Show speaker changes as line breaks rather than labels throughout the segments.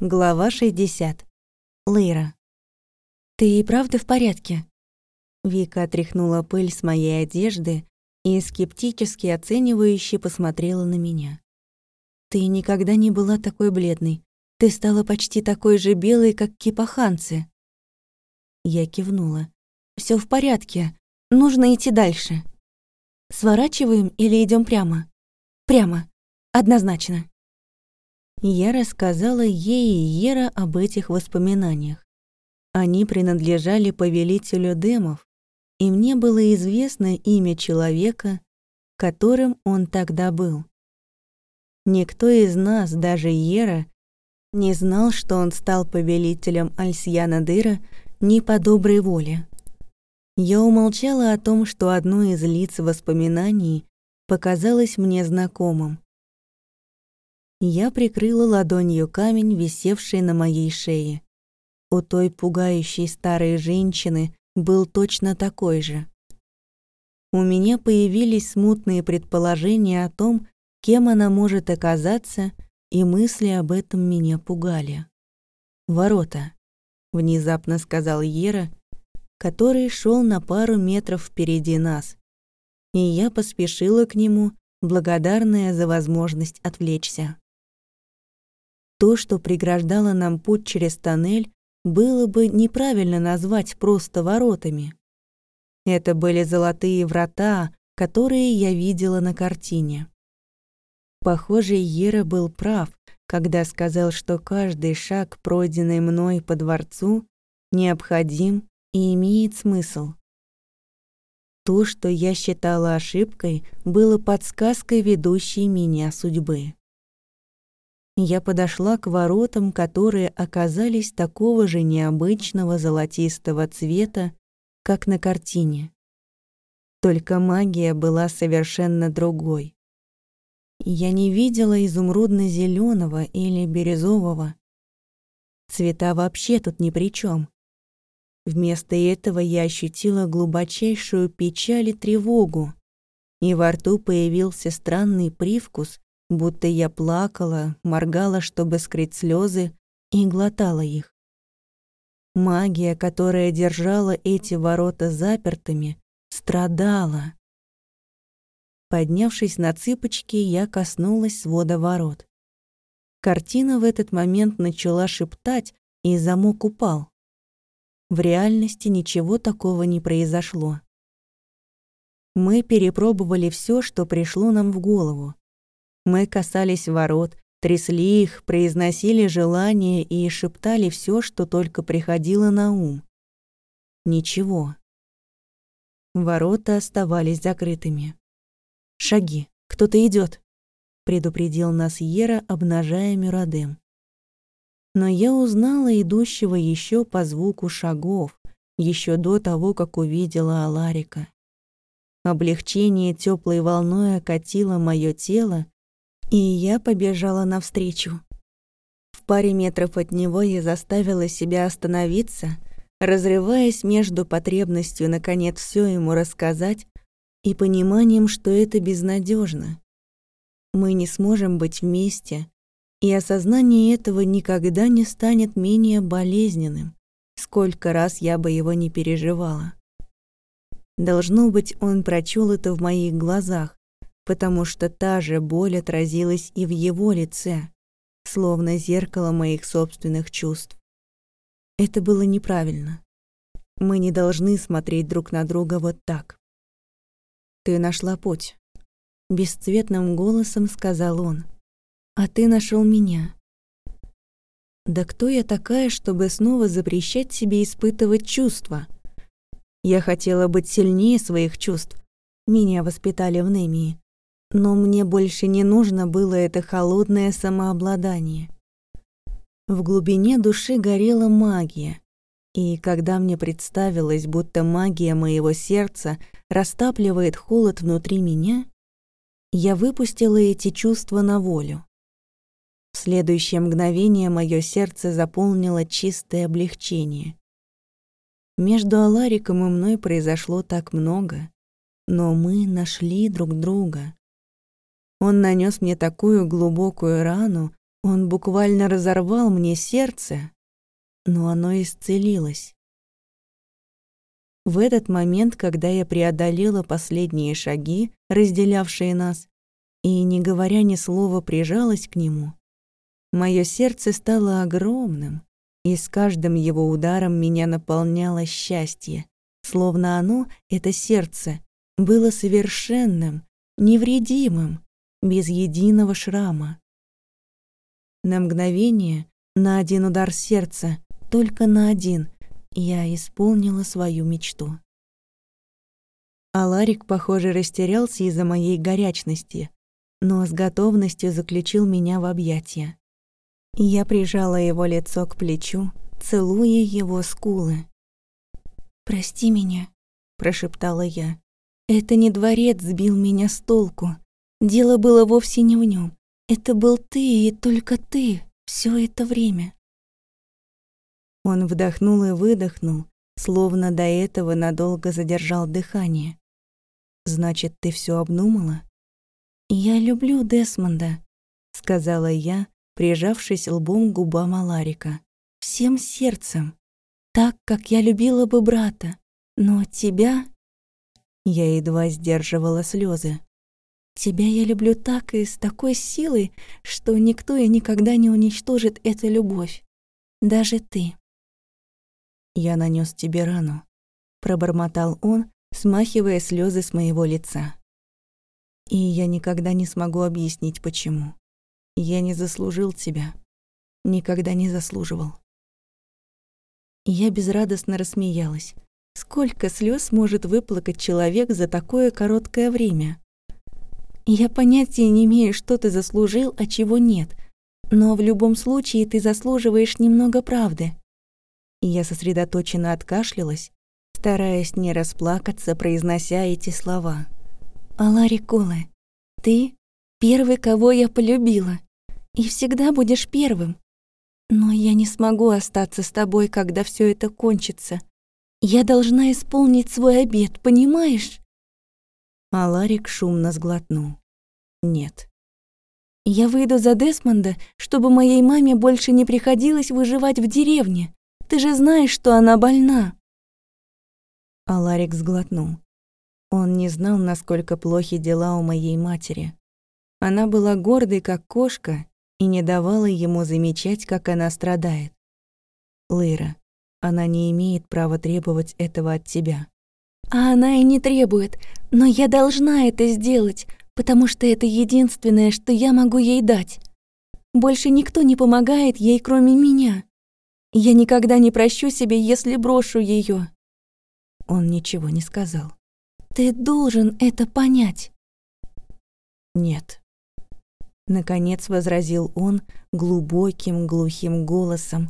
Глава 60. Лейра. «Ты и правда в порядке?» Вика отряхнула пыль с моей одежды и скептически оценивающе посмотрела на меня. «Ты никогда не была такой бледной. Ты стала почти такой же белой, как кипаханцы». Я кивнула. Все в порядке. Нужно идти дальше. Сворачиваем или идем прямо?» «Прямо. Однозначно». Я рассказала ей и Ера об этих воспоминаниях. Они принадлежали повелителю демов, и мне было известно имя человека, которым он тогда был. Никто из нас, даже Ера, не знал, что он стал повелителем Альсьяна Дыра не по доброй воле. Я умолчала о том, что одно из лиц воспоминаний показалось мне знакомым. Я прикрыла ладонью камень, висевший на моей шее. У той пугающей старой женщины был точно такой же. У меня появились смутные предположения о том, кем она может оказаться, и мысли об этом меня пугали. «Ворота», — внезапно сказал Ера, который шел на пару метров впереди нас, и я поспешила к нему, благодарная за возможность отвлечься. То, что преграждало нам путь через тоннель, было бы неправильно назвать просто воротами. Это были золотые врата, которые я видела на картине. Похоже, Ера был прав, когда сказал, что каждый шаг, пройденный мной по дворцу, необходим и имеет смысл. То, что я считала ошибкой, было подсказкой ведущей меня судьбы. Я подошла к воротам, которые оказались такого же необычного золотистого цвета, как на картине. Только магия была совершенно другой. Я не видела изумрудно зеленого или бирюзового. Цвета вообще тут ни при чем. Вместо этого я ощутила глубочайшую печаль и тревогу, и во рту появился странный привкус, будто я плакала, моргала, чтобы скрыть слезы, и глотала их. Магия, которая держала эти ворота запертыми, страдала. Поднявшись на цыпочки, я коснулась свода ворот. Картина в этот момент начала шептать, и замок упал. В реальности ничего такого не произошло. Мы перепробовали все, что пришло нам в голову. Мы касались ворот, трясли их, произносили желания и шептали все, что только приходило на ум. Ничего. Ворота оставались закрытыми. «Шаги, кто-то идет, предупредил нас Ера, обнажая Мюрадем. Но я узнала идущего еще по звуку шагов, еще до того, как увидела Аларика. Облегчение теплой волной окатило мое тело, и я побежала навстречу. В паре метров от него я заставила себя остановиться, разрываясь между потребностью наконец все ему рассказать и пониманием, что это безнадежно. Мы не сможем быть вместе, и осознание этого никогда не станет менее болезненным, сколько раз я бы его не переживала. Должно быть, он прочел это в моих глазах, потому что та же боль отразилась и в его лице, словно зеркало моих собственных чувств. Это было неправильно. Мы не должны смотреть друг на друга вот так. «Ты нашла путь», — бесцветным голосом сказал он. «А ты нашел меня». Да кто я такая, чтобы снова запрещать себе испытывать чувства? Я хотела быть сильнее своих чувств. Меня воспитали в Немии. Но мне больше не нужно было это холодное самообладание. В глубине души горела магия, и когда мне представилось, будто магия моего сердца растапливает холод внутри меня, я выпустила эти чувства на волю. В следующее мгновение мое сердце заполнило чистое облегчение. Между Алариком и мной произошло так много, но мы нашли друг друга. Он нанес мне такую глубокую рану, Он буквально разорвал мне сердце, но оно исцелилось. В этот момент, когда я преодолела последние шаги, разделявшие нас, и, не говоря ни слова, прижалась к нему, мое сердце стало огромным, и с каждым его ударом меня наполняло счастье, словно оно, это сердце, было совершенным, невредимым, без единого шрама. На мгновение, на один удар сердца, только на один, я исполнила свою мечту. А Ларик, похоже, растерялся из-за моей горячности, но с готовностью заключил меня в объятия. Я прижала его лицо к плечу, целуя его скулы. «Прости меня», — прошептала я. «Это не дворец сбил меня с толку. Дело было вовсе не в нем. Это был ты и только ты все это время». Он вдохнул и выдохнул, словно до этого надолго задержал дыхание. «Значит, ты все обдумала?» «Я люблю Десмонда», — сказала я, прижавшись лбом к губам Аларика. «Всем сердцем, так, как я любила бы брата. Но тебя...» Я едва сдерживала слезы. «Тебя я люблю так и с такой силой, что никто и никогда не уничтожит эту любовь. Даже ты». «Я нанес тебе рану», — пробормотал он, смахивая слезы с моего лица. «И я никогда не смогу объяснить, почему. Я не заслужил тебя. Никогда не заслуживал. Я безрадостно рассмеялась. Сколько слез может выплакать человек за такое короткое время? Я понятия не имею, что ты заслужил, а чего нет. Но в любом случае ты заслуживаешь немного правды. Я сосредоточенно откашлялась, стараясь не расплакаться, произнося эти слова. «Алари Колы, ты первый, кого я полюбила и всегда будешь первым. Но я не смогу остаться с тобой, когда все это кончится. Я должна исполнить свой обет, понимаешь?» А Ларик шумно сглотнул. «Нет». «Я выйду за Десмонда, чтобы моей маме больше не приходилось выживать в деревне. Ты же знаешь, что она больна». А Ларик сглотнул. Он не знал, насколько плохи дела у моей матери. Она была гордой, как кошка, и не давала ему замечать, как она страдает. Лейра, она не имеет права требовать этого от тебя. А она и не требует, но я должна это сделать, потому что это единственное, что я могу ей дать. Больше никто не помогает ей, кроме меня. Я никогда не прощу себе, если брошу ее. Он ничего не сказал. Ты должен это понять. Нет, Наконец возразил он глубоким глухим голосом,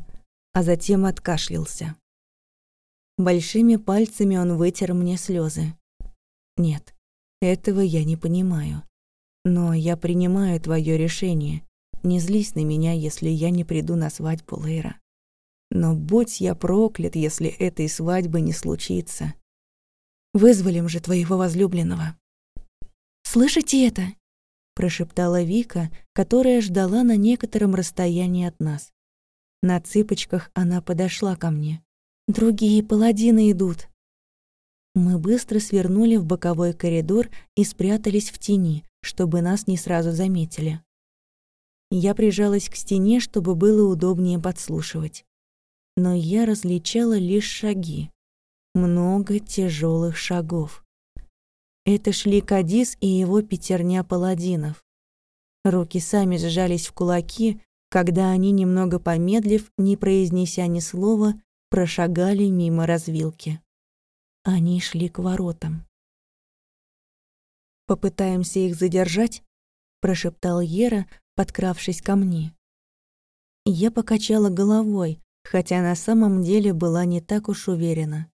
а затем откашлялся. Большими пальцами он вытер мне слезы. Нет, этого я не понимаю. Но я принимаю твое решение. Не злись на меня, если я не приду на свадьбу Лейра. Но будь я проклят, если этой свадьбы не случится. Вызволим же твоего возлюбленного. Слышите это? прошептала Вика, которая ждала на некотором расстоянии от нас. На цыпочках она подошла ко мне. «Другие паладины идут». Мы быстро свернули в боковой коридор и спрятались в тени, чтобы нас не сразу заметили. Я прижалась к стене, чтобы было удобнее подслушивать. Но я различала лишь шаги. Много тяжелых шагов. Это шли Кадис и его пятерня паладинов. Руки сами сжались в кулаки, когда они, немного помедлив, не произнеся ни слова, прошагали мимо развилки. Они шли к воротам. «Попытаемся их задержать?» — прошептал Ера, подкравшись ко мне. Я покачала головой, хотя на самом деле была не так уж уверена.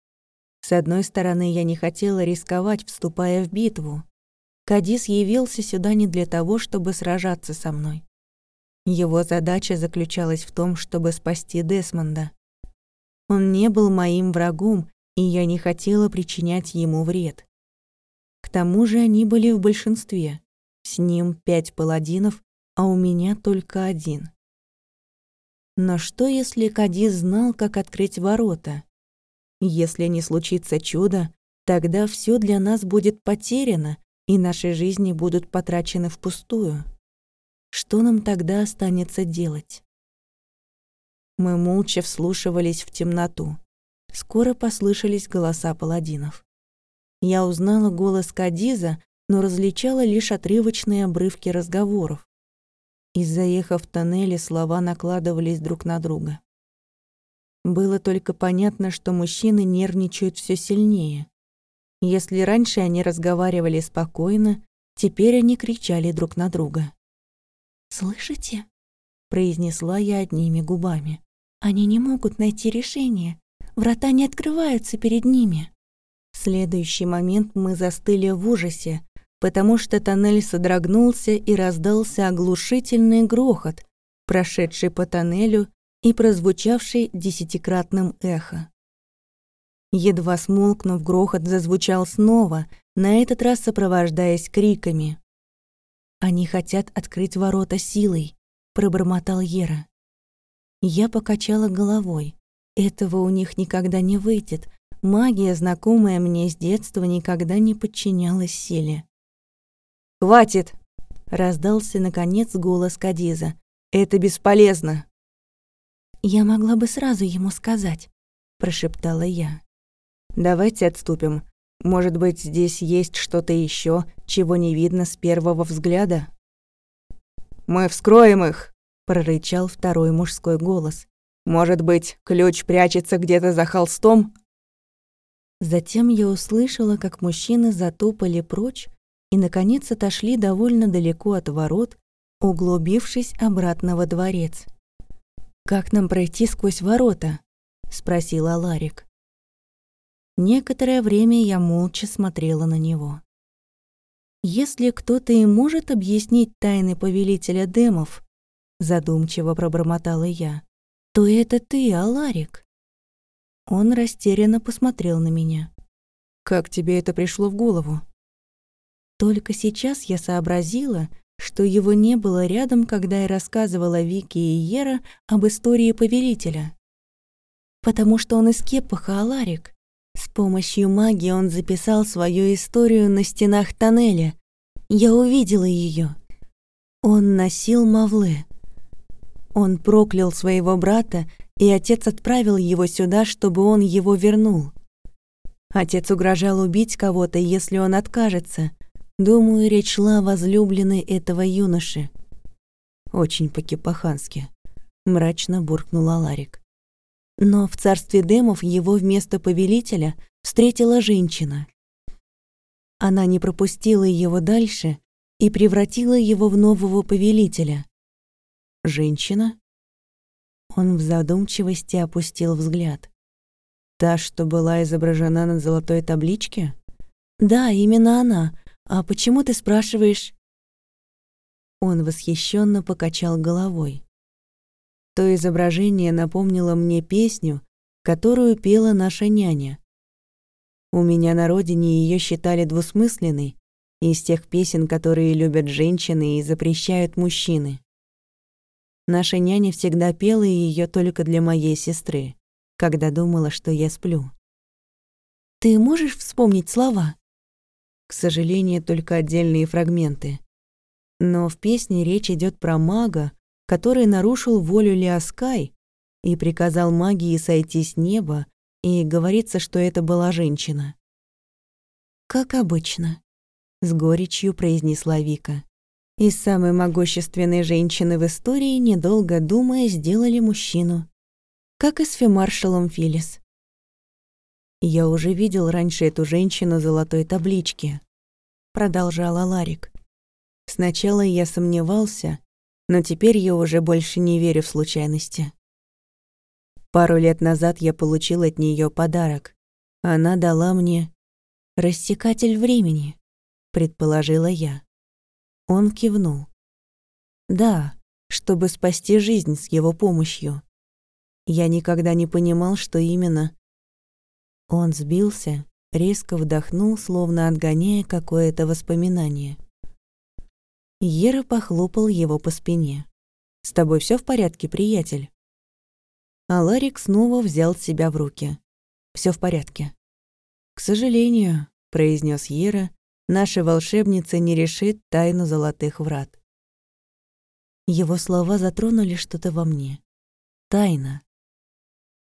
С одной стороны, я не хотела рисковать, вступая в битву. Кадис явился сюда не для того, чтобы сражаться со мной. Его задача заключалась в том, чтобы спасти Десмонда. Он не был моим врагом, и я не хотела причинять ему вред. К тому же они были в большинстве. С ним пять паладинов, а у меня только один. Но что, если Кадис знал, как открыть ворота? Если не случится чудо, тогда все для нас будет потеряно, и наши жизни будут потрачены впустую. Что нам тогда останется делать? Мы молча вслушивались в темноту. Скоро послышались голоса паладинов. Я узнала голос Кадиза, но различала лишь отрывочные обрывки разговоров. Из-за еха в тоннеле слова накладывались друг на друга. Было только понятно, что мужчины нервничают все сильнее. Если раньше они разговаривали спокойно, теперь они кричали друг на друга. «Слышите?» — произнесла я одними губами. «Они не могут найти решение. Врата не открываются перед ними». В следующий момент мы застыли в ужасе, потому что тоннель содрогнулся и раздался оглушительный грохот, прошедший по тоннелю и прозвучавший десятикратным эхо. Едва смолкнув, грохот зазвучал снова, на этот раз сопровождаясь криками. «Они хотят открыть ворота силой», — пробормотал Ера. Я покачала головой. Этого у них никогда не выйдет. Магия, знакомая мне с детства, никогда не подчинялась силе.
«Хватит!»
— раздался, наконец, голос Кадиза. «Это бесполезно!»
«Я могла бы сразу ему сказать», — прошептала я.
«Давайте отступим. Может быть, здесь есть что-то еще, чего не видно с первого взгляда?» «Мы вскроем их!» — прорычал второй мужской голос. «Может быть, ключ прячется где-то за холстом?»
Затем я услышала, как мужчины затопали прочь, и, наконец, отошли довольно далеко от ворот, углубившись обратно во дворец. «Как нам пройти сквозь ворота?» — спросил Аларик. Некоторое время я молча смотрела на него. «Если кто-то и может объяснить тайны повелителя демов», — задумчиво пробормотала я, — «то это ты, Аларик». Он растерянно посмотрел на меня.
«Как тебе это пришло в голову?»
Только сейчас я сообразила, что его не было рядом, когда я рассказывала Вике и Ера об истории повелителя. Потому что он из Кепаха, Аларик. С помощью магии он записал свою историю на стенах тоннеля. Я увидела ее. Он носил Мавле. Он проклял своего брата, и отец отправил его сюда, чтобы он его вернул. Отец угрожал убить кого-то, если он откажется, Думаю, речь шла о возлюбленной этого юноши. Очень по-кипахански. Мрачно буркнул Аларик. Но в царстве демов его вместо повелителя встретила женщина. Она не пропустила его дальше и превратила его в нового повелителя. «Женщина?» Он в задумчивости опустил взгляд. «Та, что была изображена на золотой табличке?» «Да, именно она. «А почему ты спрашиваешь?» Он восхищенно покачал головой. То изображение напомнило мне песню, которую пела наша няня. У меня на родине ее считали двусмысленной, из тех песен, которые любят женщины и запрещают мужчины. Наша няня всегда пела ее только для моей сестры, когда думала, что я сплю. «Ты можешь вспомнить слова?» К сожалению, только отдельные фрагменты. Но в песне речь идет про мага, который нарушил волю Лиаскай и приказал магии сойти с неба, и говорится, что это была женщина. «Как обычно», — с горечью произнесла Вика. Из самой могущественной женщины в истории, недолго думая, сделали мужчину. Как и с фемаршалом Филлис. «Я уже видел раньше эту женщину золотой таблички», — продолжала Ларик. «Сначала я сомневался, но теперь я уже больше не верю в случайности. Пару лет назад я получил от нее подарок. Она дала мне рассекатель времени», — предположила я. Он кивнул. «Да, чтобы спасти жизнь с его помощью. Я никогда не понимал, что именно он сбился, резко вдохнул, словно отгоняя какое-то воспоминание. Ера похлопал его по спине. «С тобой все в порядке, приятель?» А Ларик снова взял себя в руки. Все в порядке. «К сожалению», — произнес Ера, «наша волшебница не решит тайну золотых врат». Его слова затронули что-то во мне. Тайна.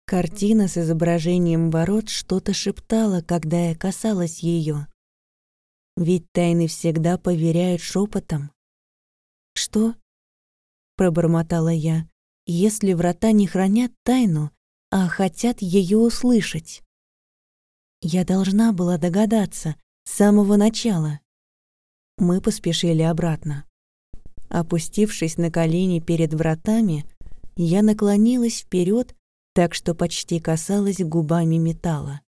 Картина с изображением ворот что-то шептала, когда я касалась ее. Ведь тайны всегда поверяют шепотом. «Что?» — пробормотала я. «Если врата не хранят тайну, а хотят ее услышать?» Я должна была догадаться с самого начала. Мы поспешили обратно. Опустившись на колени перед вратами, я наклонилась вперед, так что почти касалась губами металла.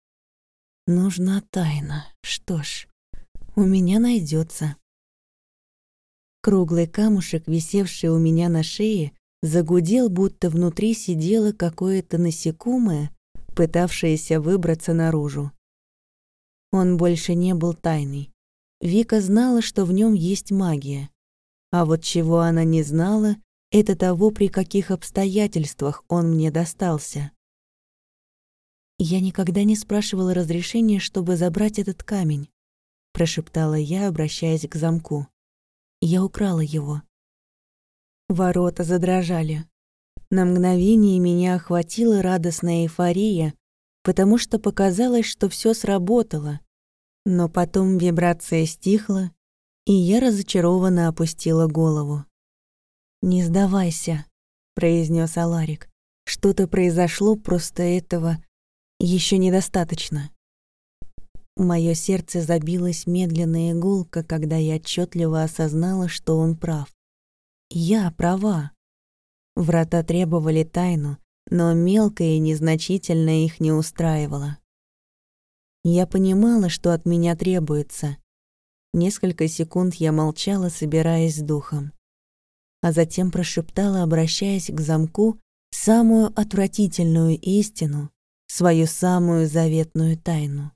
Нужна тайна. Что ж, у меня найдется. Круглый камушек, висевший у меня на шее, загудел, будто внутри сидело какое-то насекомое, пытавшееся выбраться наружу. Он больше не был тайной. Вика знала, что в нем есть магия. А вот чего она не знала, это того, при каких обстоятельствах он мне достался. «Я никогда не спрашивала разрешения, чтобы забрать этот камень», прошептала я, обращаясь к замку. «Я украла его». Ворота задрожали. На мгновение меня охватила радостная эйфория, потому что показалось, что все сработало. Но потом вибрация стихла, и я разочарованно опустила голову. «Не сдавайся», — произнес Аларик. «Что-то произошло, просто этого еще недостаточно». Мое сердце забилось медленно и гулко, когда я отчетливо осознала, что он прав. Я права. Врата требовали тайну, но мелкое и незначительное их не устраивало. Я понимала, что от меня требуется, Несколько секунд я молчала, собираясь с духом. А затем прошептала, обращаясь к замку, самую отвратительную истину, свою самую заветную тайну.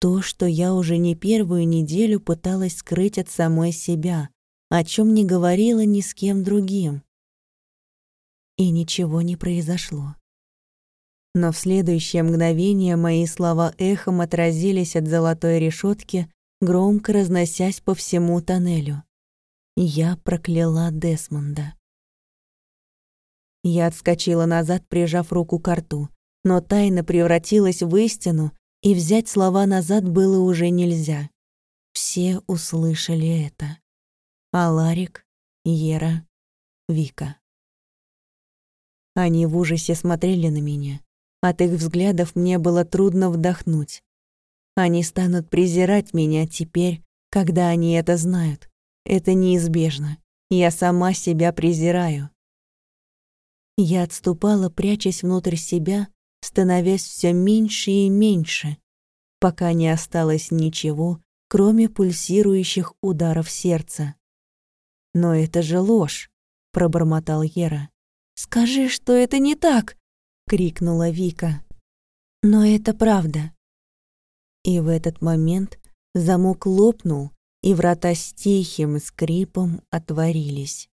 То, что я уже не первую неделю пыталась скрыть от самой себя, о чем не говорила ни с кем другим. И ничего не произошло. Но в следующее мгновение мои слова эхом отразились от золотой решетки, громко разносясь по всему тоннелю. Я прокляла Десмонда. Я отскочила назад, прижав руку к рту, но тайна превратилась в истину, и взять слова назад было уже нельзя. Все услышали это. Аларик, Ера, Вика. Они в ужасе смотрели на меня. От их взглядов мне было трудно вдохнуть. Они станут презирать меня теперь, когда они это знают. Это неизбежно. Я сама себя презираю. Я отступала, прячась внутрь себя, становясь все меньше и меньше, пока не осталось ничего, кроме пульсирующих ударов сердца. «Но это же ложь!» — пробормотал Ера. «Скажи, что это не так!» — крикнула Вика. «Но это правда. И в этот момент замок лопнул, и врата с тихим скрипом отворились.